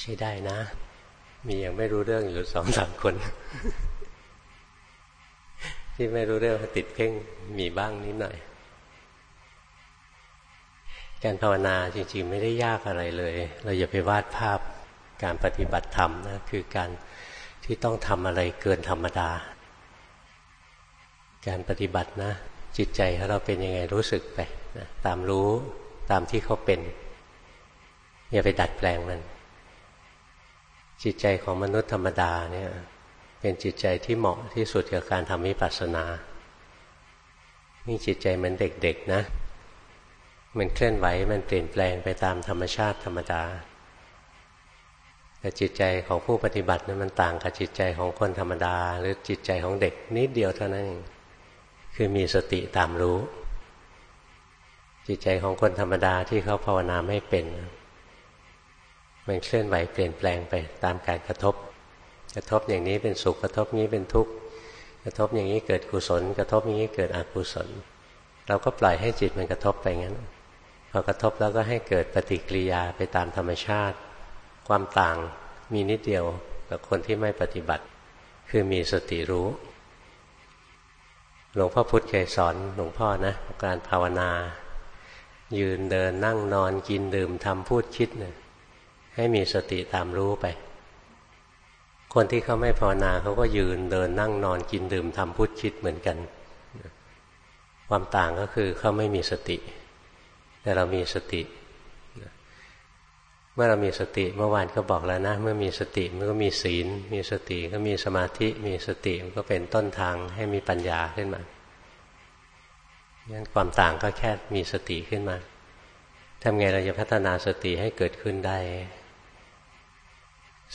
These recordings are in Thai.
ใช้ได้นะ มียังไม่รู้เรื่องอยู่สองสามคน ที่ไม่รู้เรื่องติดเพ่งมีบ้างนิดหน่อย การภาวนาจริงๆ ไม่ได้ยากอะไรเลย เราอย่าไปวาดภาพการปฏิบัติธรรมนะคือการที่ต้องทำอะไรเกินธรรมดา การปฏิบัตินะ จิตใจของเราเป็นยังไงรู้สึกไปนะตามรู้ตามที่เขาเป็น อย่าไปดัดแปลงมัน จิตใจของมนุษย์ธรรมดาเนี่ยเป็นจิตใจที่เหมาะที่สุดกับการทำวิปัสสนานี่จิตใจเหมือนเด็กๆนะ มันเคลื่อนไหวมันเปลี่ยนแปลงไปตามธรรมชาติธรรมดา แต่จิตใจของผู้ปฏิบัตินั้นมันต่างกับจิตใจของคนธรรมดา หรือจิตใจของเด็กนิดเดียวเท่านั้นเองคือมีสติตามรู้ จิตใจของคนธรรมดาที่เขาภาวนาไม่เป็น มันเคลื่อนไหวเปลี่ยนแปลงไปตามการกระทบ กระทบอย่างนี้เป็นสุขกระทบนี้เป็นทุกข์กระทบอย่างนี้เกิดกุศล กระทบอย่างนี้เกิดอกุศล เราก็ปล่อยให้จิตมันกระทบไปงั้น พอกระทบแล้วก็ให้เกิดปฏิกิริยาไปตามธรรมชาติ ความต่างมีนิดเดียวกับคนที่ไม่ปฏิบัติ คือมีสติรู้ หลวงพ่อพุธเคยสอนหลวงพ่อนะการภาวนา ยืนเดินนั่งนอนกินดื่มทำพูดคิดเนะี่ย ให้มีสติตามรู้ไป คนที่เขาไม่ภาวนาเขาก็ยืนเดินนั่งนอนกินดื่มทำพูดคิดเหมือนกัน ความต่างก็คือเขาไม่มีสติ แต่เรามีสติ เมื่อเรามีสติเมื่อวานก็บอกแล้วนะ เมื่อมีสติมันก็มีศีล มีสติก็มีสมาธิ มีสติมันก็เป็นต้นทางให้มีปัญญาขึ้นมางั้นความต่างก็แค่มีสติขึ้นมาทำไงเราจะพัฒนาสติให้เกิดขึ้นได้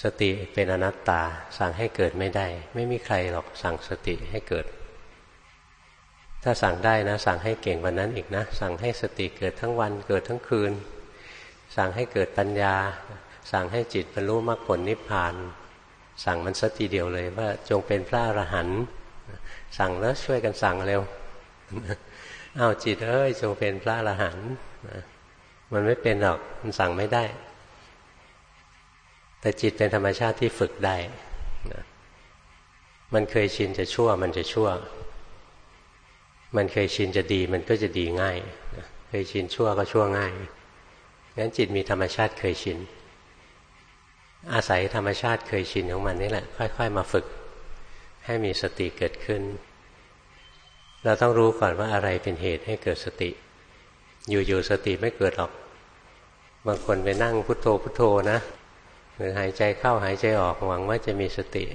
สติเป็นอนัตตา สั่งให้เกิดไม่ได้ ไม่มีใครหรอกสั่งสติให้เกิด ถ้าสั่งได้นะ สั่งให้เก่งวันนั้นอีกนะ สั่งให้สติเกิดทั้งวันเกิดทั้งคืน สั่งให้เกิดปัญญา สั่งให้จิตบรรลุมรรคผลนิพพาน สั่งมันสักทีเดียวเลยว่าจงเป็นพระอรหันต์สั่งแล้วช่วยกันสั่งเร็วเอาจิตเอ้ยจงเป็นพระอรหันต์มันไม่เป็นหรอกมันสั่งไม่ได้ แต่จิตเป็นธรรมชาติที่ฝึกได้มันเคยชินจะชั่ว มันจะชั่ว มันเคยชินจะดี มันก็จะดีง่ายเคยชินชั่วก็ชั่วง่ายงั้นจิตมีธรรมชาติเคยชิน อาศัยธรรมชาติเคยชินของมันนี่แหละ ค่อย ๆ มาฝึก ให้มีสติเกิดขึ้น เราต้องรู้ก่อนว่าอะไรเป็นเหตุให้เกิดสติ อยู่ๆสติไม่เกิดหรอก บางคนไปนั่งพุโทโธพุโทโธนะ หรือหายใจเข้าหายใจออกหวังว่าจะมีสติ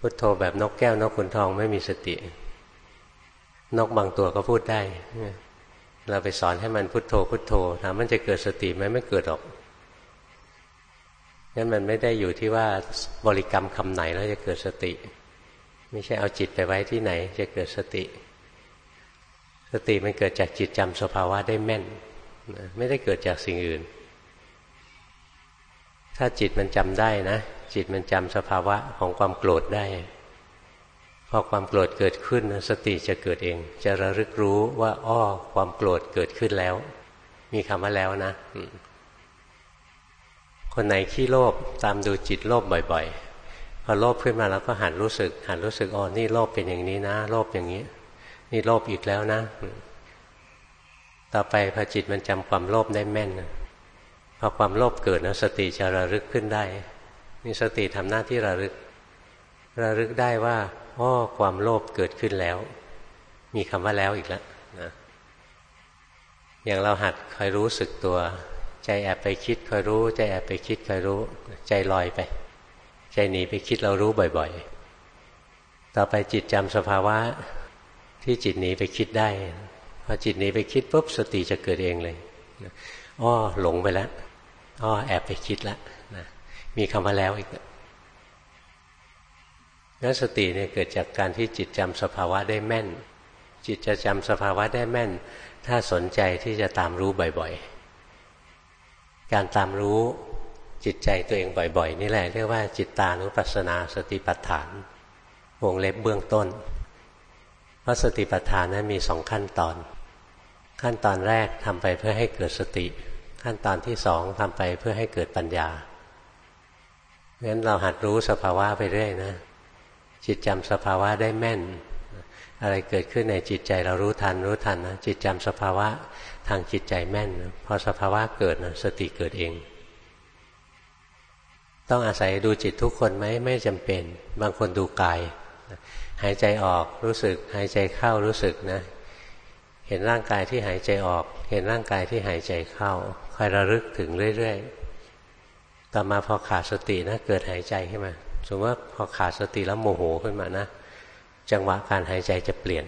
พุโทโธแบบนกแก้วนกขุนทองไม่มีสติ นกบางตัวก็พูดได้ เราไปสอนให้มันพุทโธพุทโธถามมันจะเกิดสติไหมไม่เกิดหรอกงั้นมันไม่ได้อยู่ที่ว่าบริกรรมคำไหนแล้วจะเกิดสติ ไม่ใช่เอาจิตไปไว้ที่ไหน จะเกิดสติ สติมันเกิดจากจิตจำสภาวะได้แม่น ไม่ได้เกิดจากสิ่งอื่น ถ้าจิตมันจำได้นะ จิตมันจำสภาวะของความโกรธได้ พอความโกรธเกิดขึ้นสติจะเกิดเอง จะระลึกรู้ว่าอ้อความโกรธเกิดขึ้นแล้ว มีคำว่าแล้วนะคนไหนขี้โลภตามดูจิตโลภบ่อยๆ พอโลภขึ้นมาแล้วก็หันรู้สึก หันรู้สึกอ๋อนี่โลภเป็นอย่างนี้นะ โลภอย่างนี้ นี่โลภอีกแล้วนะ ต่อไปพอจิตมันจำความโลภได้แม่น อความโลภเกิดนะสติจะระลึกขึ้นได้นี่สติทำหน้าที่ระลึก ระลึกได้ว่าอ๋อความโลภเกิดขึ้นแล้ว มีคำว่าแล้วอีกแล้วนะอย่างเราหัดคอยรู้สึกตัว ใจแอบไปคิดคอยรู้ ใจแอบไปคิดคอยรู้ ใจลอยไป ใจหนีไปคิดเรารู้บ่อย ๆ ต่อไปจิตจำสภาวะที่จิตหนีไปคิดได้พอจิตหนีไปคิดปุ๊บสติจะเกิดเองเลยอ้อหลงไปแล้ว อ้อแอบไปคิดแล้วนะมีคำว่าแล้วอีกนั้นสติเนี่ยเกิดจากการที่จิตจำสภาวะได้แม่น จิตจะจำสภาวะได้แม่น ถ้าสนใจที่จะตามรู้บ่อยๆ การตามรู้จิตใจตัวเองบ่อยๆ นี่แหละเรียกว่าจิตตานุปัสสนาสติปัฏฐาน วงเล็บเบื้องต้น เพราะสติปัฏฐานนั้นมีสองขั้นตอน ขั้นตอนแรกทำไปเพื่อให้เกิดสติ ขั้นตอนที่สองทำไปเพื่อให้เกิดปัญญางั้นเราหัดรู้สภาวะไปเรื่อยนะ จิตจำสภาวะได้แม่น อะไรเกิดขึ้นในจิตใจเรารู้ทันรู้ทันนะจิตจำสภาวะทางจิตใจแม่น พอสภาวะเกิดนะสติเกิดเอง ต้องอาศัยดูจิตทุกคนไหมไม่จำเป็น บางคนดูกาย หายใจออกรู้สึก หายใจเข้ารู้สึกนะ เห็นร่างกายที่หายใจออก เห็นร่างกายที่หายใจเข้า คอยระลึกถึงเรื่อยๆ ต่อมาพอขาดสตินะเกิดหายใจขึ้นมา สมมติว่าพอขาดสติแล้วโมโหขึ้นมานะ จังหวะการหายใจจะเปลี่ยน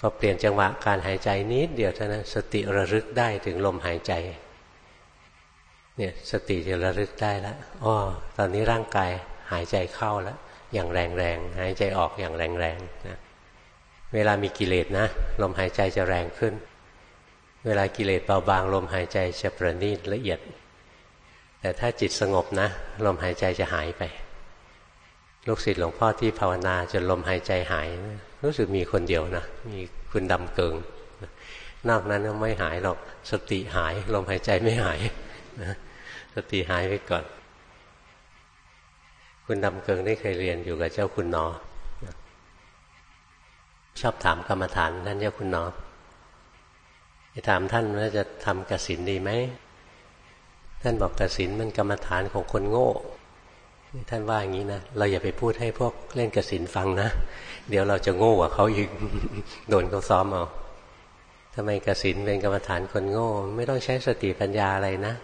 พอเปลี่ยนจังหวะการหายใจนิดเดียวเท่านั้นสติระลึกได้ถึงลมหายใจ เนี่ยสติจะระลึกได้แล้วอ๋อตอนนี้ร่างกายหายใจเข้าแล้วอย่างแรงๆ หายใจออกอย่างแรงๆนะ เวลามีกิเลสนะ ลมหายใจจะแรงขึ้น เวลากิเลสเบาบางลมหายใจจะประณีตละเอียด แต่ถ้าจิตสงบนะ ลมหายใจจะหายไป ลูกศิษย์หลวงพ่อที่ภาวนาจนลมหายใจหาย รู้สึกมีคนเดียวนะ มีคุณดำเกิง นอกนั้นไม่หายหรอกสติหาย ลมหายใจไม่หายนะสติหายไปก่อน คุณดำเกิงได้เคยเรียนอยู่กับเจ้าคุณนอชอบถามกรรมฐานท่านเจ้าคุณนอ ถามท่านว่าจะทำกสินดีไหม ท่านบอกกสินมันกรรมฐานของคนโง่ ท่านว่าอย่างนี้นะ เราอย่าไปพูดให้พวกเล่นกสินฟังนะ เดี๋ยวเราจะโง่กว่าเขาอีก โดนเขาซ้อมเอาทำไมกสินเป็นกรรมฐานคนโง่ ไม่ต้องใช้สติปัญญาอะไรนะ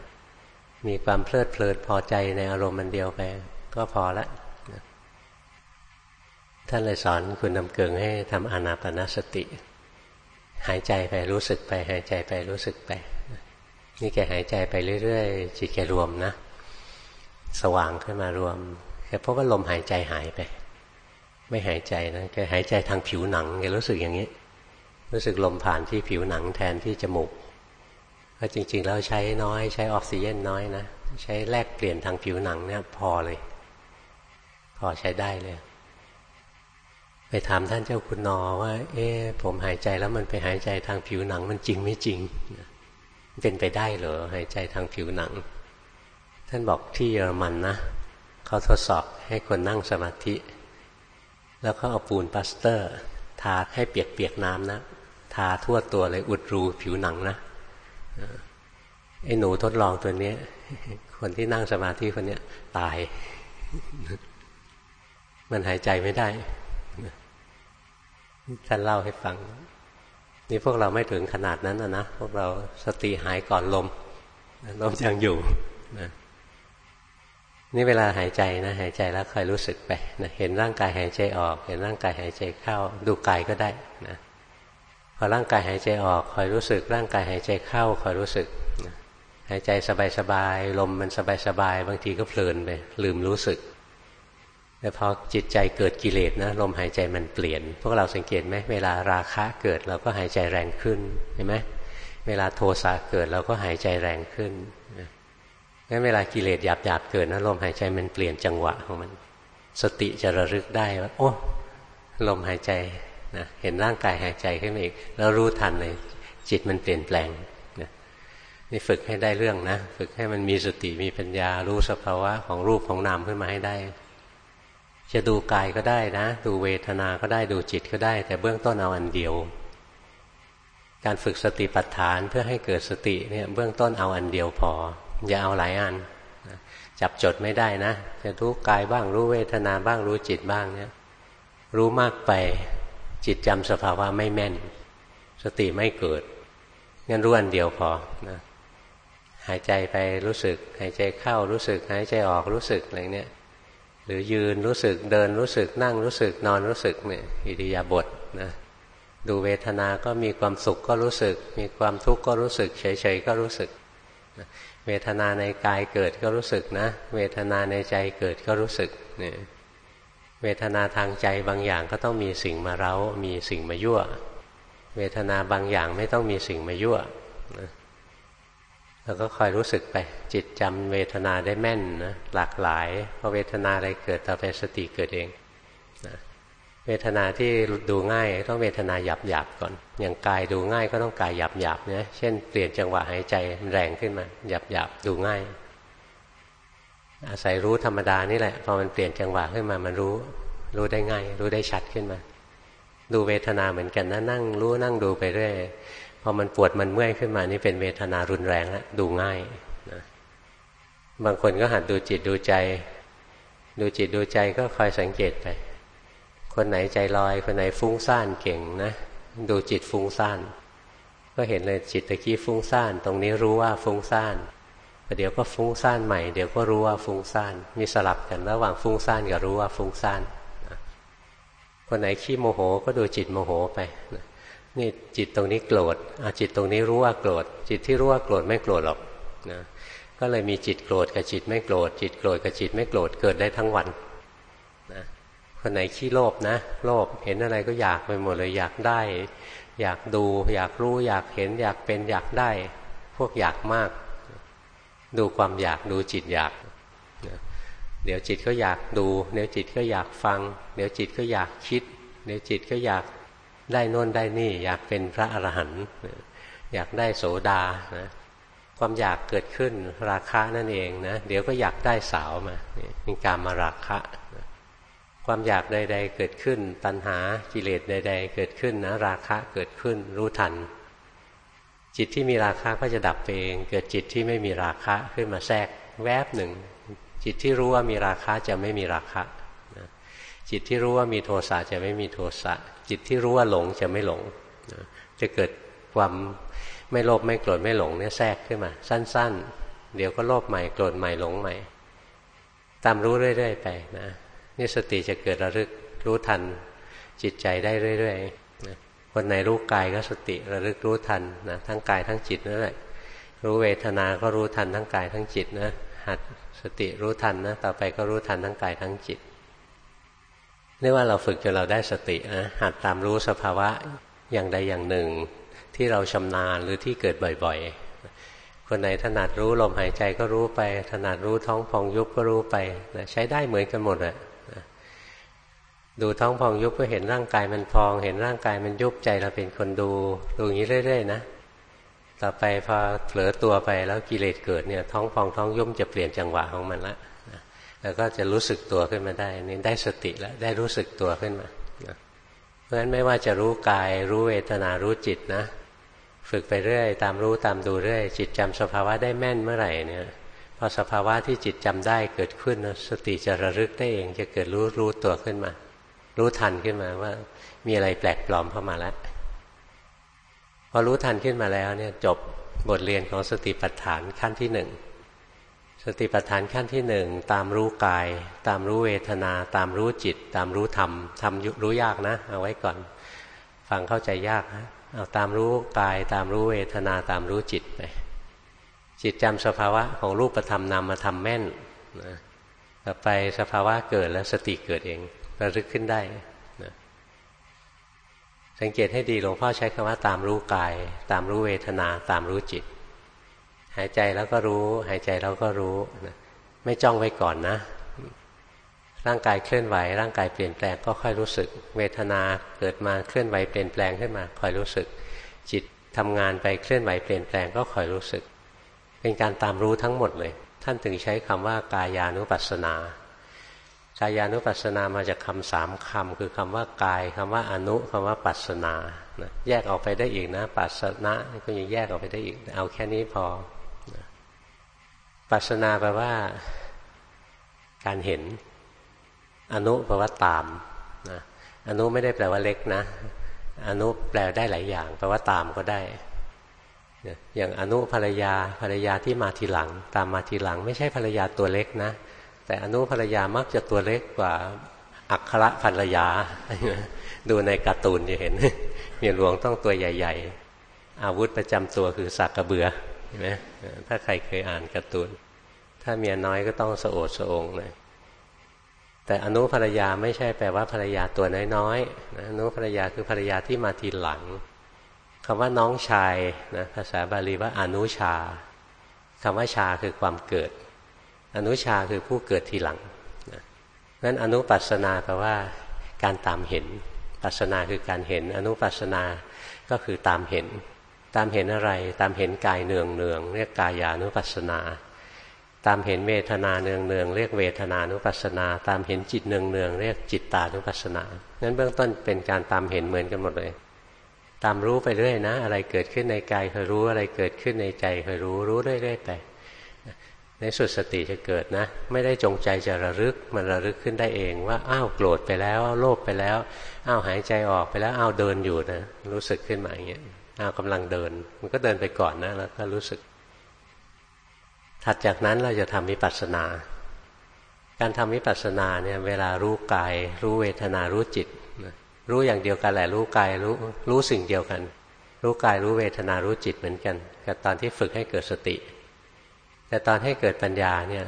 มีความเพลิดเพลินพอใจในอารมณ์มันเดียวไป ก็พอละ ท่านเลยสอนคุณนำเกิงให้ทำอนาปนาสติ หายใจไปรู้สึกไปหายใจไปรู้สึกไป นี่แกหายใจไปเรื่อยๆ จิตแกรวมนะ สว่างขึ้นมารวมแค่เพราะว่าลมหายใจหายไป ไม่หายใจนะแกหายใจทางผิวหนังแกรู้สึกอย่างนี้ รู้สึกลมผ่านที่ผิวหนังแทนที่จมูกเพราะจริง ๆ แล้วใช้น้อยใช้ออกซิเจนน้อยนะ ใช้แลกเปลี่ยนทางผิวหนังเนี่ยพอเลย พอใช้ได้เลย ไปถามท่านเจ้าคุณนอว่า เอ๊ผมหายใจแล้วมันไปหายใจทางผิวหนังมันจริงไม่จริง เป็นไปได้เหรอหายใจทางผิวหนัง ท่านบอกที่เยอรมันนะเขาทดสอบให้คนนั่งสมาธิ แล้วก็เอาปูนปาสเตอร์ ทาให้เปียกๆน้ำนะ ทาทั่วตัวเลยอุดรูผิวหนังนะไอ้หนูทดลองตัวนี้คนที่นั่งสมาธิคนนี้ตาย มันหายใจไม่ได้ ท่านเล่าให้ฟัง นี่พวกเราไม่ถึงขนาดนั้นนะนะพวกเราสติหายก่อนลมลมยังอยู่นะนี่เวลาหายใจนะหายใจแล้วคอยรู้สึกไปนะเห็นร่างกายหายใจออก เห็นร่างกายหายใจเข้า ดูกายก็ได้นะพอร่างกายหายใจออกคอยรู้สึก ร่างกายหายใจเข้าคอยรู้สึกนะหายใจสบายๆลมมันสบายๆบางทีก็เพลินไปลืมรู้สึก แต่พอจิตใจเกิดกิเลสนะลมหายใจมันเปลี่ยน พวกเราสังเกตไหมเวลาราคะเกิดเราก็หายใจแรงขึ้นเห็นไหมเวลาโทสะเกิดเราก็หายใจแรงขึ้นงั้นเวลากิเลสหยาบหยาบเกิดนะลมหายใจมันเปลี่ยนจังหวะของมัน สติจะระลึกได้ว่าโอ้ลมหายใจนะเห็นร่างกายหายใจขึ้นมาอีก แล้วรู้ทันเลย จิตมันเปลี่ยนแปลงนะนี่ฝึกให้ได้เรื่องนะ ฝึกให้มันมีสติมีปัญญารู้สภาวะของรูปของนามขึ้นมาให้ได้ จะดูกายก็ได้นะ ดูเวทนาก็ได้ดูจิตก็ได้ แต่เบื้องต้นเอาอันเดียว การฝึกสติปัฏฐานเพื่อให้เกิดสติเนี่ยเบื้องต้นเอาอันเดียวพอ อย่าเอาหลายอันจับจดไม่ได้นะ จะรู้กายบ้างรู้เวทนาบ้างรู้จิตบ้างเนี่ยรู้มากไปจิตจำสภาวะไม่แม่น สติไม่เกิดงั้นรู้อันเดียวพอนะหายใจไปรู้สึก หายใจเข้ารู้สึก หายใจออกรู้สึกอะไรเนี้ย หรือยืนรู้สึกเดินรู้สึกนั่งรู้สึกนอนรู้สึกเนี่ยอิริยาบถนะดูเวทนาก็มีความสุขก็รู้สึก มีความทุกข์ก็รู้สึก เฉยๆก็รู้สึก เวทนาในกายเกิดก็รู้สึกนะ เวทนาในใจเกิดก็รู้สึกเนี่ยเวทนาทางใจบางอย่างก็ต้องมีสิ่งมาเร้า มีสิ่งมายั่ว เวทนาบางอย่างไม่ต้องมีสิ่งมายั่วนะ เราก็คอยรู้สึกไป จิตจำเวทนาได้แม่นนะหลากหลายพอเวทนาอะไรเกิดต่อไปสติเกิดเองนะเวทนาที่ดูง่ายต้องเวทนาหยาบหยาบก่อน อย่างกายดูง่ายก็ต้องกายหยาบหยาบเนี่ยเช่นเปลี่ยนจังหวะหายใจแรงขึ้นมาหยาบหยาบดูง่าย อาศัยรู้ธรรมดานี่แหละพอมันเปลี่ยนจังหวะขึ้นมามันรู้ รู้ได้ง่าย รู้ได้ชัดขึ้นมา ดูเวทนาเหมือนกันนะนั่ง รู้นั่งดูไปเรื่อย พอมันปวดมันเมื่อยขึ้นมานี่เป็นเวทนารุนแรงแล้วดูง่ายนะบางคนก็หัดดูจิตดูใจ ดูจิตดูใจก็คอยสังเกตไป คนไหนใจลอย คนไหนฟุ้งซ่านเก่งนะ ดูจิตฟุ้งซ่าน ก็เห็นเลยจิตตะกี้ฟุ้งซ่าน ตรงนี้รู้ว่าฟุ้งซ่านเดี๋ยวก็ฟุ้งซ่านใหม่เดี๋ยวก็รู้ว่าฟุ้งซ่าน มีสลับกันระหว่างฟุ้งซ่านกับรู้ว่าฟุ้งซ่านคนไหนขี้โมโหก็ดูจิตโมโหไปนี่ นี่จิตตรงนี้โกรธจิตตรงนี้รู้ว่าโกรธ จิตที่รู้ว่าโกรธไม่โกรธหรอกนะก็เลยมีจิตโกรธกับจิตไม่โกรธ จิตโกรธกับจิตไม่โกรธเกิดได้ทั้งวันนะคนไหนขี้โลภนะ โลภเห็นอะไรก็อยากไปหมดเลยอยากได้ อยากดู อยากรู้อยากเห็น อยากเป็นอยากได้ พวกอยากมาก ดูความอยากดูจิตอยากเดี๋ยวจิตก็อยากดู เดี๋ยวจิตก็อยากฟัง เดี๋ยวจิตก็อยากคิด เดี๋ยวจิตก็อยาก ได้นน่นได้นี่ อยากเป็นพระอรหันต์อยากได้โสดานะความอยากเกิดขึ้นราคะนั่นเองนะเดี๋ยวก็อยากได้สาวมาเป็นการมาราคะความอยากใด ๆ เกิดขึ้น ตัณหากิเลสใด ๆ เกิดขึ้นนะราคะเกิดขึ้นรู้ทัน จิตที่มีราคะก็จะดับไปเอง เกิดจิตที่ไม่มีราคะขึ้นมาแทรกแวบหนึ่ง จิตที่รู้ว่ามีราคะจะไม่มีราคะ จิตที่รู้ว่ามีโทสะจะไม่มีโทสะจิตที่รู้ว่าหลงจะไม่หลง จะเกิดความไม่โลภไม่โกรธไม่หลงเนี่ยแทรกขึ้นมา สั้น ๆ เดี๋ยวก็โลภใหม่โกรธใหม่หลงใหม่ ตามรู้เรื่อยๆไปนะนี่สติจะเกิดระลึกรู้ทันจิตใจได้เรื่อยๆนะคนไหนรู้กายก็สติระลึกรู้ทันนะทั้งกายทั้งจิตนั่นแหละรู้เวทนาก็รู้ทันทั้งกายทั้งจิตนะหัดสติรู้ทันนะต่อไปก็รู้ทันทั้งกายทั้งจิต เรียกว่าเราฝึกจนเราได้สตินะหัดตามรู้สภาวะอย่างใดอย่างหนึ่ง ที่เราชำนาญหรือที่เกิดบ่อยๆ คนไหนถนัดรู้ลมหายใจก็รู้ไป ถนัดรู้ท้องพองยุบก็รู้ไปนะใช้ได้เหมือนกันหมดอะดูท้องพองยุบก็เห็นร่างกายมันพอง เห็นร่างกายมันยุบใจเราเป็นคนดูดูอย่างนี้เรื่อยๆนะต่อไปพอเผลอตัวไปแล้วกิเลสเกิดเนี่ยท้องพองท้องยุบจะเปลี่ยนจังหวะของมันละ แล้วก็จะรู้สึกตัวขึ้นมาได้นี่ได้สติแล้วได้รู้สึกตัวขึ้นมาเพราะฉะนั้นไม่ว่าจะรู้กายรู้เวทนารู้จิตนะ ฝึกไปเรื่อย ตามรู้ตามดูเรื่อย จิตจำสภาวะได้แม่นเมื่อไหร่เนี่ยพอสภาวะที่จิตจำได้เกิดขึ้นนะสติจะระลึกได้เองจะเกิดรู้รู้ตัวขึ้นมา รู้ทันขึ้นมาว่า มีอะไรแปลกปลอมเข้ามาแล้วพอรู้ทันขึ้นมาแล้วเนี่ยจบบทเรียนของสติปัฏฐานขั้นที่หนึ่ง สติปัฏฐานขั้นที่หนึ่งตามรู้กาย ตามรู้เวทนา ตามรู้จิต ตามรู้ธรรมทำรู้ยากนะ เอาไว้ก่อน ฟังเข้าใจยากนะเอาตามรู้กาย ตามรู้เวทนาตามรู้จิตไปจิตจำสภาวะของรูปธรรมนามาทำแม่นนะต่อไปสภาวะเกิดแล้วสติเกิดเองระลึกขึ้นได้นะสังเกตให้ดีหลวงพ่อใช้คำว่าตามรู้กาย ตามรู้เวทนา ตามรู้จิต หายใจแล้วก็รู้ หายใจแล้วก็รู้นะไม่จ้องไว้ก่อนนะ ร่างกายเคลื่อนไหว ร่างกายเปลี่ยนแปลงก็ค่อยรู้สึก เวทนาเกิดมาเคลื่อนไหวเปลี่ยนแปลงขึ้นมาคอยรู้สึก จิตทำงานไปเคลื่อนไหวเปลี่ยนแปลงก็คอยรู้สึก เป็นการตามรู้ทั้งหมดเลย ท่านถึงใช้คำว่ากายานุปัสสนากายานุปัสสนามาจากคำสามคำคือคำว่ากายคำว่าอนุคำว่าปัสสนาแยกออกไปได้อีกนะ ปัสสนะก็ยังแยกออกไปได้อีก เอาแค่นี้พอ ปัสนาแปลว่า การเห็น อนุแปลว่าตามนะอนุไม่ได้แปลว่าเล็กนะ อนุแปลได้หลายอย่าง แปลว่าตามก็ได้อย่างอนุภรรยาภรรยาที่มาทีหลัง ตามมาทีหลัง ไม่ใช่ภรรยาตัวเล็กนะ แต่อนุภรรยามักจะตัวเล็กกว่าอักขระภรรยา ดูในการ์ตูนจะเห็นเมียหลวงต้องตัวใหญ่ ๆ อาวุธประจำตัวคือสักกระเบือ ห็นไหมถ้าใครเคยอ่านการ์ตูน ถ้าเมียน้อยก็ต้องสะโอดสะองเลยแต่อนุภรรยาไม่ใช่แปลว่าภรรยาตัวน้อยๆนะอนุภรรยาคือภรรยาที่มาทีหลังคำว่าน้องชายนะภาษาบาลีว่าอนุชาคำว่าชาคือความเกิด อนุชาคือผู้เกิดทีหลังนะนั้นอนุปัสนาแปลว่าการตามเห็น ปัสนาคือการเห็น อนุปัสนาก็คือตามเห็น ตามเห็นอะไร ตามเห็นกายเนืองเนืองเรียกกายานุปัสนา ตามเห็นเวทนาเนืองเนืองเรียกเวทนานุปัสนา ตามเห็นจิตเนืองเนืองเรียกจิตตานุปัสนานั้นเบื้องต้นเป็นการตามเห็นเหมือนกันหมดเลย ตามรู้ไปเรื่อยนะ อะไรเกิดขึ้นในกายคอยรู้อะไรเกิดขึ้นในใจคอยรู้รู้เรื่อยๆไปในสุดสติจะเกิดนะ ไม่ได้จงใจจะระลึกมันระลึกขึ้นได้เองว่าอ้าวโกรธไปแล้วอ้าวโลภไปแล้วอ้าวหายใจออกไปแล้วอ้าวเดินอยู่นะรู้สึกขึ้นมาอย่างเงี้ย อ้ากำลังเดิน มันก็เดินไปก่อนนะแล้วก็รู้สึก ถัดจากนั้นเราจะทำวิปัสสนา การทำวิปัสสนาเนี่ยเวลารู้กาย รู้เวทนารู้จิต รู้อย่างเดียวกันแหละ รู้กายรู้รู้สิ่งเดียวกัน รู้กายรู้เวทนารู้จิตเหมือนกัน กับตอนที่ฝึกให้เกิดสติ แต่ตอนให้เกิดปัญญาเนี่ย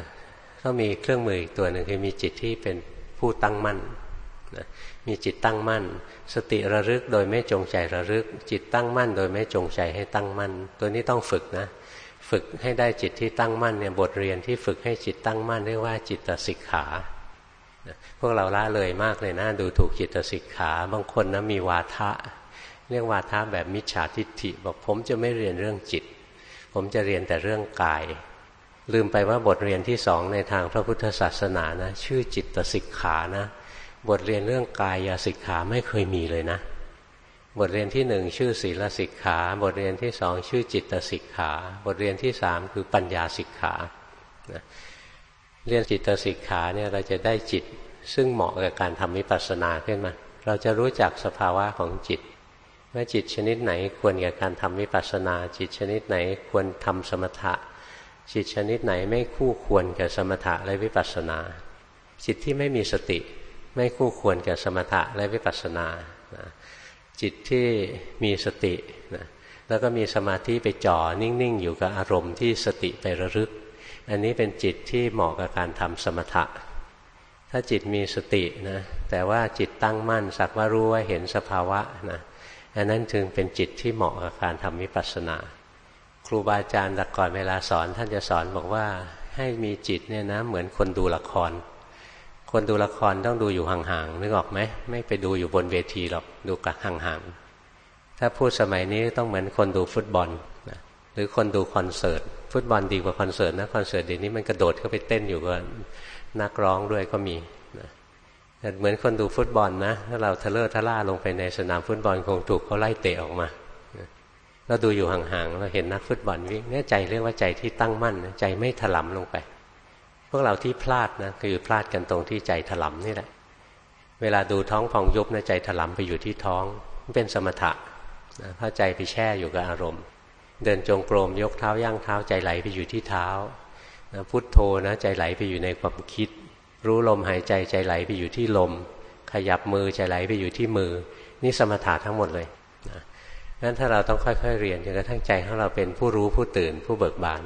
ต้องมีเครื่องมืออีกตัวหนึ่งคือมีจิตที่เป็นผู้ตั้งมั่นนะ มีจิตตั้งมั่น สติระลึกโดยไม่จงใจระลึก จิตตั้งมั่น โดยไม่จงใจให้ตั้งมั่น ตัวนี้ต้องฝึกนะ ฝึกให้ได้จิตที่ตั้งมั่นเนี่ยบทเรียนที่ฝึกให้จิตตั้งมั่นเรียกว่าจิตสิกขาพวกเราละเลยมากเลยนะ ดูถูกจิตสิกขา บางคนนะมีวาทะ เรียกวาทะแบบมิจฉาทิฏฐิ บอกผมจะไม่เรียนเรื่องจิต ผมจะเรียนแต่เรื่องกาย ลืมไปว่าบทเรียนที่สองในทางพระพุทธศาสนานะ ชื่อจิตสิกขานะ บทเรียนเรื่องกายสิกขาไม่เคยมีเลยนะ บทเรียนที่หนึ่งชื่อศีลสิกขา บทเรียนที่สองชื่อจิตสิกขา บทเรียนที่สามคือปัญญาสิกขาเรียนจิตสิกขาเนี่ยเราจะได้จิตซึ่งเหมาะกับการทำวิปัสสนาขึ้นมา เราจะรู้จักสภาวะของจิตว่าจิตชนิดไหนควรกับการทำวิปัสสนา จิตชนิดไหนควรทำสมถะ จิตชนิดไหนไม่คู่ควรกับสมถะและวิปัสสนา จิตที่ไม่มีสติ ไม่คู่ควรกับสมถะและวิปัสสนาจิตที่มีสตินะแล้วก็มีสมาธิไปจ่อนิ่ง ๆ อยู่กับอารมณ์ที่สติไประลึก อันนี้เป็นจิตที่เหมาะกับการทำสมถะ ถ้าจิตมีสตินะแต่ว่าจิตตั้งมั่นสักว่ารู้ว่าเห็นสภาวะนะอันนั้นถึงเป็นจิตที่เหมาะกับการทำวิปัสสนา ครูบาอาจารย์แต่ก่อนเวลาสอนท่านจะสอนบอกว่าให้มีจิตเนี่ยนะเหมือนคนดูละคร คนดูละครต้องดูอยู่ห่างๆนึกออกไหมไม่ไปดูอยู่บนเวทีหรอกดูกับห่างๆถ้าพูดสมัยนี้ต้องเหมือนคนดูฟุตบอลนะหรือคนดูคอนเสิร์ตฟุตบอลดีกว่าคอนเสิร์ตนะคอนเสิร์ตเดี๋ยวนี้มันกระโดดเข้าไปเต้นอยู่กับนักร้องด้วยก็มีนะเหมือนคนดูฟุตบอลนะถ้าเราทะเลาะทะล่าลงไปในสนามฟุตบอลคงถูกเขาไล่เตะออกมาเราดูอยู่ห่างๆเราเห็นนักฟุตบอลวิ่งเนี่ยใจเรียกว่าใจที่ตั้งมั่นใจไม่ถลำลงไป วกเราที่พลาดนะคือพลาดกันตรงที่ใจถลำนี่แหละ เวลาดูท้องพองยุบนะใจถลำไปอยู่ที่ท้องเป็นสมถะนะพระใจไปแช่อยู่กับอารมณ์ เดินจงกรมยกเท้าย่างเท้าใจไหลไปอยู่ที่เท้านะพุทโธนะใจไหลไปอยู่ในความคิด รู้ลมหายใจใจไหลไปอยู่ที่ลม ขยับมือใจไหลไปอยู่ที่มือ นี่สมถะทั้งหมดเลยนะงั้นถ้าเราต้องค่อยๆเรียนจนกระทั่งใจของเราเป็นผู้รู้ผู้ตื่นผู้เบิกบาน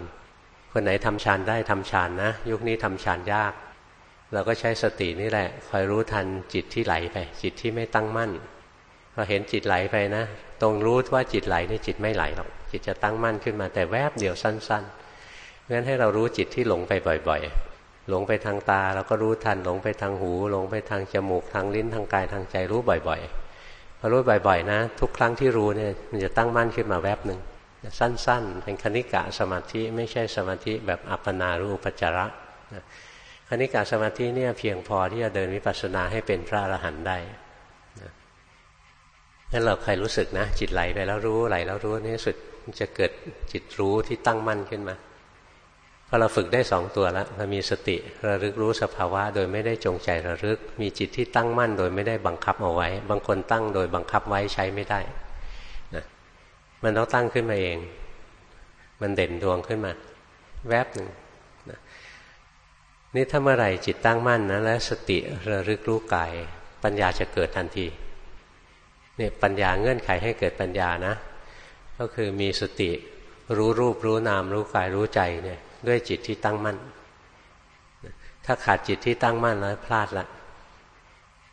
คนไหนทำฌานได้ทำฌานนะ ยุคนี้ทำฌานยาก เราก็ใช้สตินี่แหละ คอยรู้ทันจิตที่ไหลไป จิตที่ไม่ตั้งมั่นพอเห็นจิตไหลไปนะ ตรงรู้ว่าจิตไหลนี่จิตไม่ไหลหรอกจิตจะตั้งมั่นขึ้นมาแต่แวบเดียวสั้นๆงั้นให้เรารู้จิตที่หลงไปบ่อย ๆ หลงไปทางตาเราก็รู้ทันหลงไปทางหู หลงไปทางจมูกทางลิ้นทางกายทางใจรู้บ่อยๆพอรู้บ่อย ๆ นะ ทุกครั้งที่รู้เนี่ยมันจะตั้งมั่นขึ้นมาแวบหนึ่ง สั้น ๆ เป็นคณิกะสมาธิไม่ใช่สมาธิแบบอัปปนารูปจาระคณิกะสมาธิเนี่ยเพียงพอที่จะเดินวิปัสสนาให้เป็นพระอรหันต์ได้นั่นเราใครรู้สึกนะ จิตไหลไปแล้วรู้ไหลแล้วรู้นี่สุดจะเกิดจิตรู้ที่ตั้งมั่นขึ้นมาพอเราฝึกได้สองตัวแล้วเรามีสติระลึกรู้สภาวะ โดยไม่ได้จงใจระลึก มีจิตที่ตั้งมั่น โดยไม่ได้บังคับเอาไว้ บางคนตั้งโดยบังคับไว้ใช้ไม่ได้ มันต้องตั้งขึ้นมาเอง มันเด่นดวงขึ้นมา แวบหนึ่งนะนี่ถ้าเมื่อไหร่จิตตั้งมั่นนะแล้วสติระลึกรู้กายปัญญาจะเกิดทันทีเนี่ยปัญญาเงื่อนไขให้เกิดปัญญานะ ก็คือมีสติรู้รูปรู้นาม รู้กายรู้ใจเนี่ยด้วยจิตที่ตั้งมั่น ถ้าขาดจิตที่ตั้งมั่นแล้วพลาดละ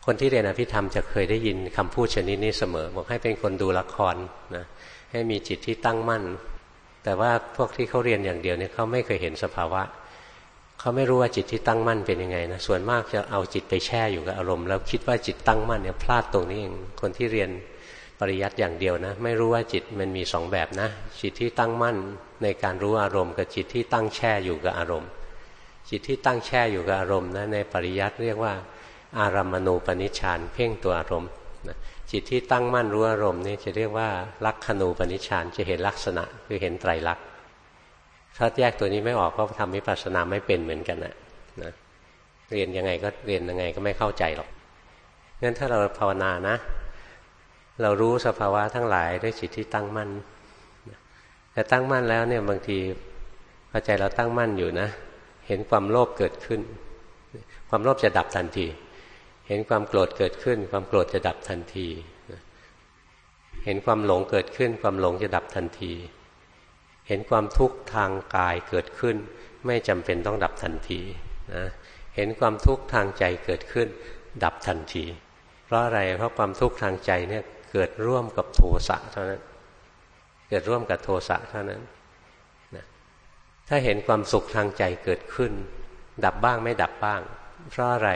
คนที่เรียนอภิธรรมจะเคยได้ยินคำพูดชนิดนี้เสมอ บอกให้เป็นคนดูละครนะ ให้มีจิตที่ตั้งมั่น แต่ว่าพวกที่เขาเรียนอย่างเดียวเนี่ยเขาไม่เคยเห็นสภาวะเขาไม่รู้ว่าจิตที่ตั้งมั่นเป็นยังไงนะส่วนมากจะเอาจิตไปแช่อยู่กับอารมณ์แล้วคิดว่าจิตตั้งมั่นเนี่ยพลาดตรงนี้เองคนที่เรียนปริยัติอย่างเดียวนะ ไม่รู้ว่าจิตมันมีสองแบบนะ จิตที่ตั้งมั่นในการรู้อารมณ์ กับจิตที่ตั้งแช่อยู่กับอารมณ์ จิตที่ตั้งแช่อยู่กับอารมณ์นะในปริยัติเรียกว่า อารามณูปนิชฌานเพ่งตัวอารมณ์ จิตที่ตั้งมั่นรู้อารมณ์นี่จะเรียกว่าลักขณูปนิชฌานจะเห็นลักษณะคือเห็นไตรลักษณ์ถ้าแยกตัวนี้ไม่ออกก็ทำวิปัสสนาไม่เป็นเหมือนกันนะนะเรียนยังไงก็เรียนยังไงก็ไม่เข้าใจหรอกงั้นถ้าเราภาวนานะ เรารู้สภาวะทั้งหลายด้วยจิตที่ตั้งมั่นแต่ตั้งมั่นแล้วเนี่ยบางทีพอใจเราตั้งมั่นอยู่นะ เห็นความโลภเกิดขึ้น ความโลภจะดับทันที เห็นความโกรธเกิดขึ้น ความโกรธจะดับทันที เห็นความหลงเกิดขึ้น ความหลงจะดับทันที เห็นความทุกข์ทางกายเกิดขึ้น ไม่จำเป็นต้องดับทันทีนะเห็นความทุกข์ทางใจเกิดขึ้น ดับทันที เพราะอะไรเพราะความทุกข์ทางใจเนี่ยเกิดร่วมกับโทสะเท่านั้น เกิดร่วมกับโทสะเท่านั้นนะถ้าเห็นความสุขทางใจเกิดขึ้น ดับบ้างไม่ดับบ้าง เพราะอะไร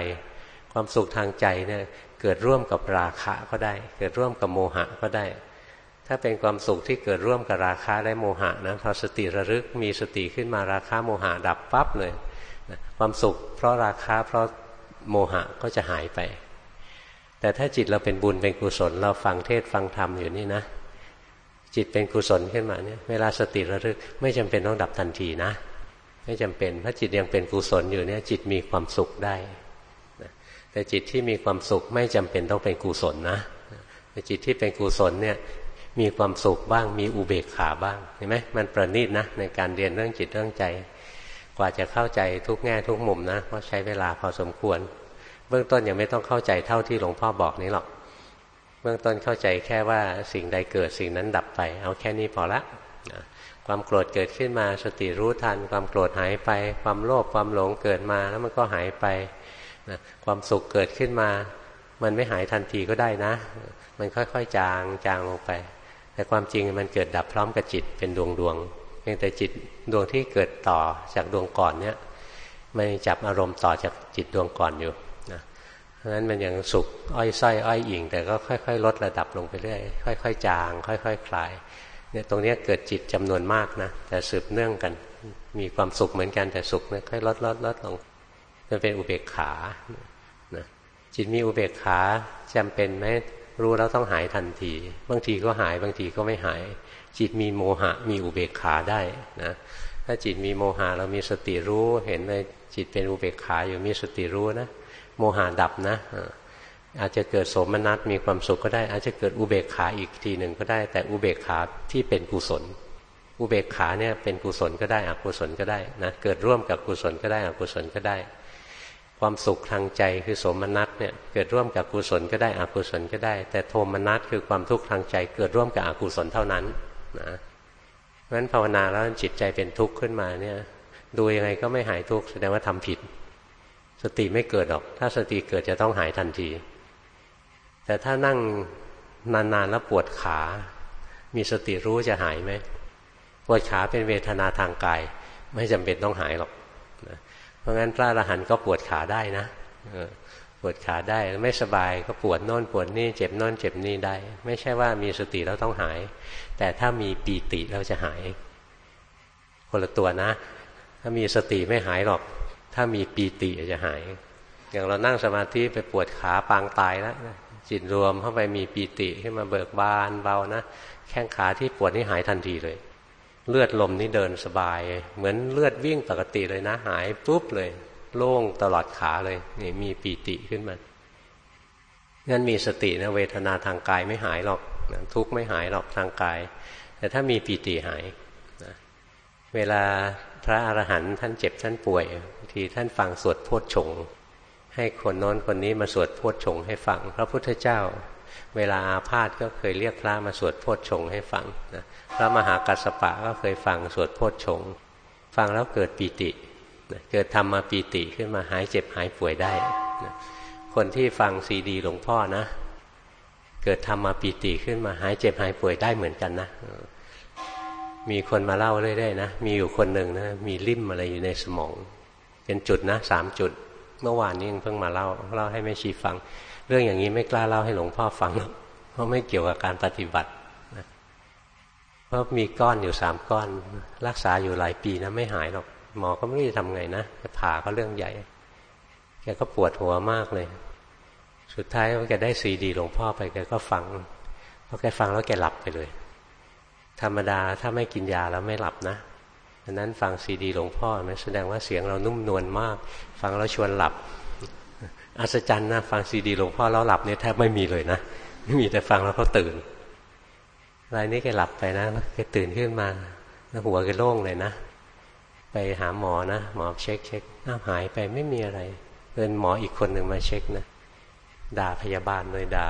ความสุขทางใจเนี่ยเกิดร่วมกับราคะก็ได้ เกิดร่วมกับโมหะก็ได้ ถ้าเป็นความสุขที่เกิดร่วมกับราคะและโมหะนะพอสติระลึกมีสติขึ้นมาราคะโมหะดับปั๊บเลยความสุข เพราะราคะเพราะโมหะก็จะหายไป แต่ถ้าจิตเราเป็นบุญเป็นกุศล เราฟังเทศฟังธรรมอยู่นี่นะจิตเป็นกุศลขึ้นมาเนี่ยเวลาสติระลึกไม่จำเป็นต้องดับทันทีนะ ไม่จำเป็นถ้าจิตยังเป็นกุศลอยู่เนี่ยจิตมีความสุขได้ แต่จิตที่มีความสุขไม่จำเป็นต้องเป็นกุศลนะแต่จิตที่เป็นกุศลเนี่ยมีความสุขบ้าง มีอุเบกขาบ้างเห็นไหมมันประณีตนะในการเรียนเรื่องจิตเรื่องใจ กว่าจะเข้าใจทุกแง่ทุกมุมนะก็ใช้เวลาพอสมควร เบื้องต้นยังไม่ต้องเข้าใจเท่าที่หลวงพ่อบอกนี้หรอก เบื้องต้นเข้าใจแค่ว่าสิ่งใดเกิดสิ่งนั้นดับไป เอาแค่นี้พอละความโกรธเกิดขึ้นมาสติรู้ทัน ความโกรธหายไป ความโลภความหลงเกิดมาแล้วมันก็หายไป นะความสุขเกิดขึ้นมา มันไม่หายทันทีก็ได้นะ มันค่อยๆ จางจางลงไป แต่ความจริงมันเกิดดับพร้อมกับจิตเป็นดวงดวงเพียงแต่จิตดวงที่เกิดต่อจากดวงก่อนเนี่ยไม่จับอารมณ์ต่อจากจิตดวงก่อนอยู่นะเพราะฉะนั้นมันยังสุขอ้อยส้อยอ้อยอิงแต่ก็ค่อย ๆ ลดระดับลงไปเรื่อยค่อย ๆ จาง ค่อย ๆคคลายเนี่ยตรงนี้เกิดจิตจำนวนมากนะแต่สืบเนื่องกัน มีความสุขเหมือนกันแต่สุขเนี่ยค่อยลดลดลดลง มันเป็นอุเบกขานะจิตมีอุเบกขาจำเป็นไหมรู้แล้วต้องหายทันที บางทีก็หายบางทีก็ไม่หาย จิตมีโมหะมีอุเบกขาได้นะถ้าจิตมีโมหะเรามีสติรู้เห็นเลยจิตเป็นอุเบกขาอยู่มีสติรู้นะโมหะดับนะอาจจะเกิดโสมนัสมีความสุขก็ได้ อาจจะเกิดอุเบกขาอีกทีหนึ่งก็ได้ แต่อุเบกขาที่เป็นกุศล อุเบกขาเนี่ยเป็นกุศลก็ได้อกุศลก็ได้นะเกิดร่วมกับกุศลก็ได้อกุศลก็ได้ ความสุขทางใจคือสมนัตเนี่ยเกิดร่วมกับกุศลก็ได้อกุศลก็ได้ แต่โทมนัสคือความทุกข์ทางใจ เกิดร่วมกับอกุศลเท่านั้นนะเพราะฉะนั้นภาวนาแล้วจิตใจเป็นทุกข์ขึ้นมาเนี่ยดูยังไงก็ไม่หายทุกข์แสดงว่าทำผิด สติไม่เกิดหรอก ถ้าสติเกิดจะต้องหายทันที แต่ถ้านั่งนานๆแล้วปวดขา มีสติรู้จะหายไหมปวดขาเป็นเวทนาทางกาย ไม่จำเป็นต้องหายหรอก เพราะงั้นพระอรหันต์ก็ปวดขาได้นะปวดขาได้ไม่สบายก็ปวดโน่นปวดนี่เจ็บโน่นเจ็บนี่ได้ ไม่ใช่ว่ามีสติแล้วต้องหาย แต่ถ้ามีปีติแล้วจะหาย คนละตัวนะ ถ้ามีสติไม่หายหรอก ถ้ามีปีติจะหาย อย่างเรานั่งสมาธิไปปวดขาปางตายแล้วจิตรวมเข้าไปมีปีติขึ้นมาเบิกบานเบานะแข้งขาที่ปวดนี่หายทันทีเลย เลือดลมนี่เดินสบาย เหมือนเลือดวิ่งปกติเลยนะ หายปุ๊บเลย โล่งตลอดขาเลยนี่มีปีติขึ้นมางั้นมีสตินะเวทนาทางกายไม่หายหรอกนะทุกข์ไม่หายหรอกทางกาย แต่ถ้ามีปีติหายนะเวลาพระอรหันต์ท่านเจ็บท่านป่วยทีท่านฟังสวดโพชฌงให้คนโน้นคนนี้มาสวดโพชฌงให้ฟัง พระพุทธเจ้า เวลาอาพาธก็เคยเรียกพระมาสวดโพชฌงให้ฟังนะพระมหากัสสปะก็เคยฟังสวดโพชฌงฟังแล้วเกิดปีติเกิดธรรมาปีติขึ้นมาหายเจ็บหายป่วยได้นะคนที่ฟังซีดีหลวงพ่อนะ เกิดธรรมมาปีติขึ้นมาหายเจ็บหายป่วยได้เหมือนกันนะมีคนมาเล่าเรื่อยๆนะ มีอยู่คนหนึ่งนะ มีริ่มอะไรอยู่ในสมอง เป็นจุดนะสามจุด เมื่อวานนี้เพิ่งมาเล่าเล่าให้แม่ชีฟัง เรื่องอย่างนี้ไม่กล้าเล่าให้หลวงพ่อฟังเพราะไม่เกี่ยวกับการปฏิบัตินะเพราะมีก้อนอยู่สามก้อน รักษาอยู่หลายปีนะไม่หายหรอกหมอก็ไม่รู้จะทำไงนะจะผ่าก็เรื่องใหญ่แกก็ปวดหัวมากเลย สุดท้ายแกได้ซีดีหลวงพ่อไปแกก็ฟังพอแกฟังแล้วแกหลับไปเลย ธรรมดาถ้าไม่กินยาแล้วไม่หลับนะ ดังนั้นฟังซีดีหลวงพ่อมันแสดงว่าเสียงเรานุ่มนวลมาก ฟังแล้วชวนหลับ อัศจรรย์นะฟังซีดีหลวงพ่อแล้วหลับเนี่ยแทบไม่มีเลยนะไม่มีแต่ฟังแล้วก็ตื่นรายนี้แกหลับไปนะแกตื่นขึ้นมาแล้วหัวแกโล่งเลยนะไปหาหมอนะหมอเช็คเช็คน้าหายไปไม่มีอะไรเป็นหมออีกคนหนึ่งมาเช็คนะด่าพยาบาลเลยด่า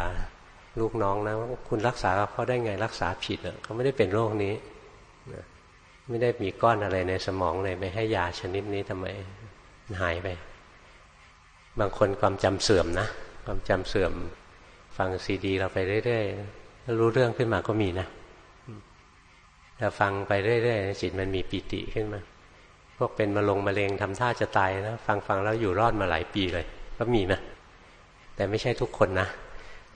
ลูกน้องนะว่าคุณรักษาเขาได้ไงรักษาผิดอะเขาไม่ได้เป็นโรคนี้นะ ไม่ได้มีก้อนอะไรในสมองเลยไปให้ยาชนิดนี้ทำไมหายไป บางคนความจำเสื่อมนะ ความจำเสื่อม ฟังซีดี เราไปเรื่อยๆถ้ารู้เรื่องขึ้นมาก็มีนะถ้าฟังไปเรื่อยๆจิตมันมีปิติขึ้นมา พวกเป็นมะลงมะเร็งทำท่าจะตายนะฟังฟังแล้วอยู่รอดมาหลายปีเลย ก็มีนะ แต่ไม่ใช่ทุกคนนะ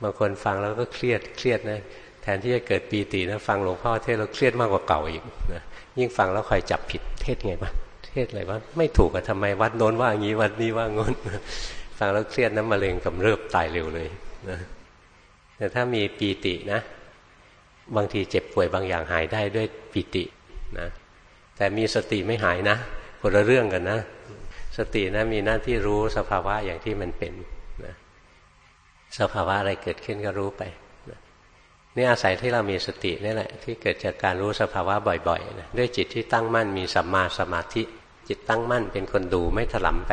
บางคนฟังแล้วก็เครียดเครียดนะแทนที่จะเกิดปีตินะ ฟังหลวงพ่อเทศแล้วเครียดมากกว่าเก่าอีกนะ ยิ่งฟังแล้วคอยจับผิดเทศไงบ้างเทศอะไรวะไม่ถูกอะทำไมวัดโน้นว่าอย่างนี้วัดนี้ว่างนฟังแล้วเครียดน้ำมะเร็งกำเริบตายเร็วเลยนะแต่ถ้ามีปีตินะ บางทีเจ็บป่วยบางอย่างหายได้ด้วยปีตินะแต่มีสติไม่หายนะคนละเรื่องกันนะ สตินะมีหน้าที่รู้สภาวะอย่างที่มันเป็นนะสภาวะอะไรเกิดขึ้นก็รู้ไป นี่อาศัยที่เรามีสตินี่แหละ ที่เกิดจากการรู้สภาวะบ่อยๆนะด้วยจิตที่ตั้งมั่นมีสัมมาสมาธิ จิตตั้งมั่นเป็นคนดูไม่ถลำไป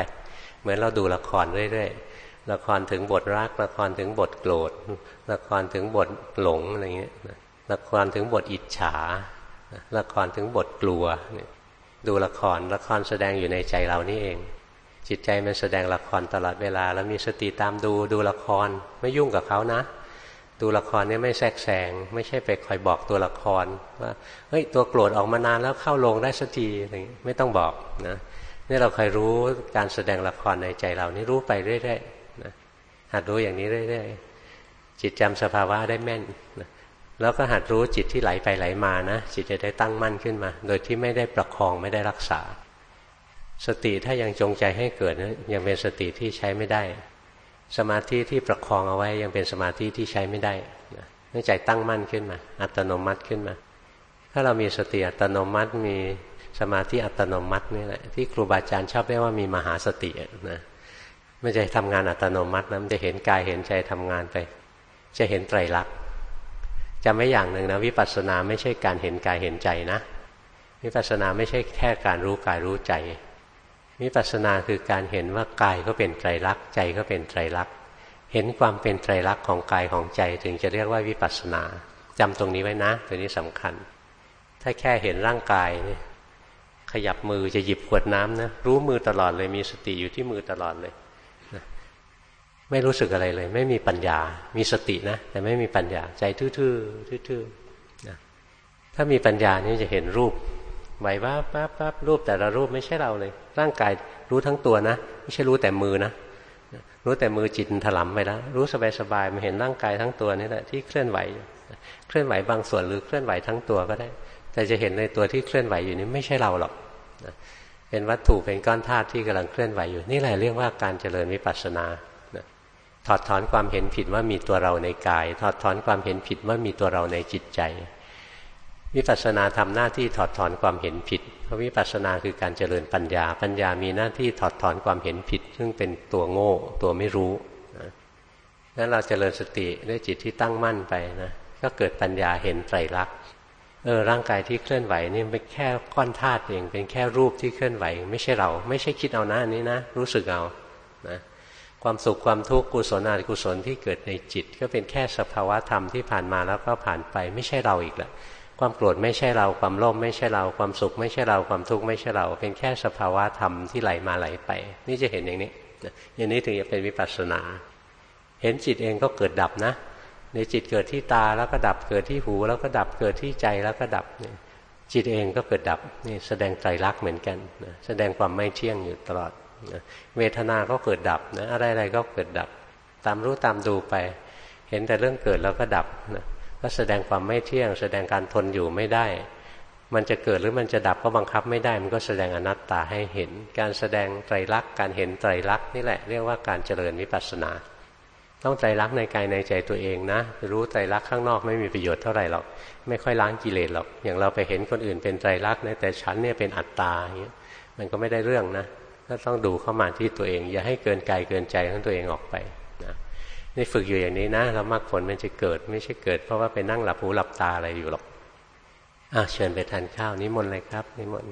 เหมือนเราดูละครเรื่อยๆละครถึงบทรัก ละครถึงบทโกรธละครถึงบทหลงอะไรเงี้ยละครถึงบทอิจฉาละครถึงบทกลัวดูละครละครแสดงอยู่ในใจเรานี่เอง จิตใจมันแสดงละครตลอดเวลา แล้วมีสติตามดูดูละครไม่ยุ่งกับเขานะ ดูละครเนี่ยไม่แทรกแซงไม่ใช่ไปคอยบอกตัวละครว่าเฮ้ยตัวโกรธออกมานานแล้วเข้าลงได้สักทีอะไรไม่ต้องบอกนะนี่เราคอยรู้การแสดงละครในใจเรานี่รู้ไปเรื่อยๆนะหัดรู้อย่างนี้เรื่อยๆจิตจำสภาวะได้แม่นนะแล้วก็หัดรู้จิตที่ไหลไปไหลมานะจิตจะได้ตั้งมั่นขึ้นมา โดยที่ไม่ได้ประคองไม่ได้รักษา สติถ้ายังจงใจให้เกิดนะยังเป็นสติที่ใช้ไม่ได้ สมาธิที่ประคองเอาไว้ยังเป็นสมาธิที่ใช้ไม่ได้เนื่องใจตั้งมั่นขึ้นมา อัตโนมัติขึ้นมา ถ้าเรามีสติอัตโนมัติมีสมาธิอัตโนมัตินี่แหละที่ครูบาอาจารย์ชอบเรียกว่ามีมหาสตินะม่ใช่ทำงานอัตโนมัตินะมันจะเห็นกายเห็นใจทำงานไป จะเห็นไตรลักษณ์จำไว้อย่างหนึ่งนะวิปัสสนาไม่ใช่การเห็นกายเห็นใจนะวิปัสสนาไม่ใช่แค่การรู้กายรู้ใจ วิปัสสนาคือการเห็นว่ากายก็เป็นไตรลักษณ์ใจก็เป็นไตรลักษณ์เห็นความเป็นไตรลักษณ์ของกายของใจถึงจะเรียกว่าวิปัสสนาจำตรงนี้ไว้นะตัวนี้สำคัญ ถ้าแค่เห็นร่างกายเนี่ยขยับมือจะหยิบขวดน้ำนะรู้มือตลอดเลยมีสติอยู่ที่มือตลอดเลยนะไม่รู้สึกอะไรเลย ไม่มีปัญญา มีสตินะ แต่ไม่มีปัญญาใจทื่อๆทื่อๆนะถ้ามีปัญญานี่จะเห็นรูป ไหวว่าปั๊บปั๊บรูปแต่ละรูปไม่ใช่เราเลย ร่างกายรู้ทั้งตัวนะ ไม่ใช่รู้แต่มือนะ รู้แต่มือจิตถลำไปแล้ว รู้สบายสบายมาเห็นร่างกายทั้งตัวนี่แหละที่เคลื่อนไหว เคลื่อนไหวบางส่วนหรือเคลื่อนไหวทั้งตัวก็ได้ แต่จะเห็นในตัวที่เคลื่อนไหวอยู่นี้ไม่ใช่เราหรอกเป็นวัตถุเป็นก้อนธาตุที่กำลังเคลื่อนไหวอยู่นี่แหละเรียกว่าการเจริญวิปัสสนาถอดถอนความเห็นผิดว่ามีตัวเราในกาย ถอดถอนความเห็นผิดว่ามีตัวเราในจิตใจ วิปัสสนาทำหน้าที่ถอดถอนความเห็นผิด เพราะวิปัสสนาคือการเจริญปัญญา ปัญญามีหน้าที่ถอดถอนความเห็นผิด ซึ่งเป็นตัวโง่ตัวไม่รู้นะนั้นเราเจริญสติด้วยจิตที่ตั้งมั่นไปนะก็เกิดปัญญาเห็นไตรลักษณ์เออร่างกายที่เคลื่อนไหวนี่เป็นแค่ก้อนธาตุเองเป็นแค่รูปที่เคลื่อนไหว ไม่ใช่เรา ไม่ใช่คิดเอานะอันนี้นะ รู้สึกเอานะความสุขความทุกข์กุศลอกุศลที่เกิดในจิต ก็เป็นแค่สภาวะธรรมที่ผ่านมาแล้วก็ผ่านไป ไม่ใช่เราอีกแล้ว ความโกรธไม่ใช่เรา ความโลภไม่ใช่เรา ความสุขไม่ใช่เรา ความทุกข์ไม่ใช่เรา เป็นแค่สภาวะธรรมที่ไหลมาไหลไป นี่จะเห็นอย่างนี้อย่างนี้ถึงจะเป็นวิปัสสนา เห็นจิตเองก็เกิดดับนะ ในจิตเกิดที่ตาแล้วก็ดับ เกิดที่หู แล้วก็ดับ เกิดที่ใจแล้วก็ดับ จิตเองก็เกิดดับ นี่แสดงใจรักเหมือนกันนะแสดงความไม่เที่ยงอยู่ตลอดนะเวทนาก็เกิดดับนะอะไรๆก็เกิดดับ ตามรู้ตามดูไป เห็นแต่เรื่องเกิดแล้วก็ดับนะ ก็แสดงความไม่เที่ยง แสดงการทนอยู่ไม่ได้ มันจะเกิดหรือมันจะดับก็บังคับไม่ได้ มันก็แสดงอนัตตาให้เห็น การแสดงไตรลักษณ์การเห็นไตรลักษณ์นี่แหละเรียกว่าการเจริญวิปัสสนา ต้องไตรลักษณ์ในกายในใจตัวเองนะรู้ไตรลักษณ์ข้างนอกไม่มีประโยชน์เท่าไหร่หรอกไม่ค่อยล้างกิเลสหรอก อย่างเราไปเห็นคนอื่นเป็นไตรลักษณ์นะแต่ฉันเนี่ยเป็นอัตตาอย่างเงี้ยมันก็ไม่ได้เรื่องนะก็ต้องดูเข้ามาที่ตัวเอง อย่าให้เกินกายเกินใจของตัวเองออกไป นี่ฝึกอยู่อย่างนี้นะแล้วมรรคผลมันจะเกิด ไม่ใช่เกิด เพราะว่าไปนั่งหลับหูหลับตาอะไรอยู่หรอกอะเชิญไปทานข้าวนิมนต์เลยครับนิมนต์